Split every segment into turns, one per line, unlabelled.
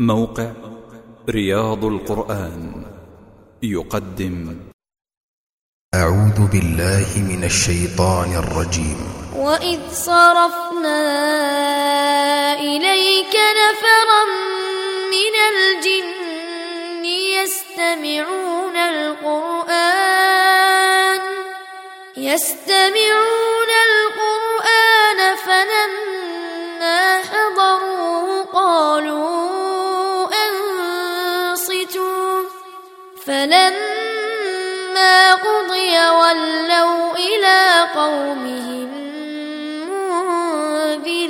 موقع رياض القرآن يقدم.
أعوذ بالله من الشيطان الرجيم.
وإذ صرفنا إليك نفرا من الجن يستمعون القرآن يستمعون فلما قضي ولوا إلى قومهم منذرين.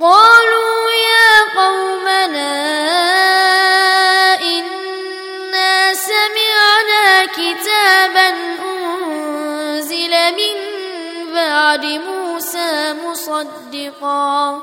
قالوا يا قومنا إنا سمعنا كتابا أنزل من بعد موسى مصدقا.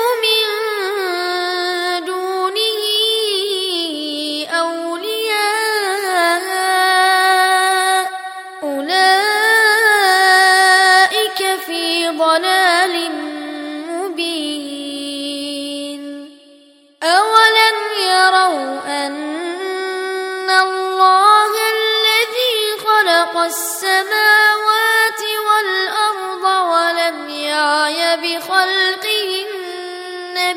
ضلال مبين. أولم يروا أن الله الذي خلق السماوات والأرض ولم يعي بخلقهن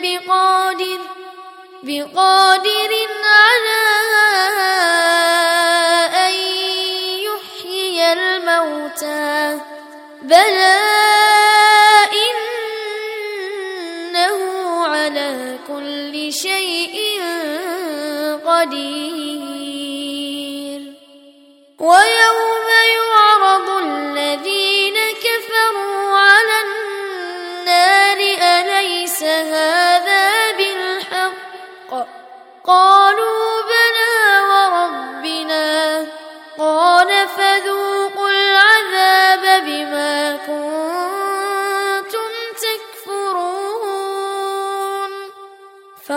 بقادر بقادر على أن يحيي الموتى. بلى على كل شيء قدير. ويوم يعرض الذين كفروا على النار أليس هذا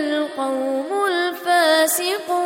القوم الفاسقون.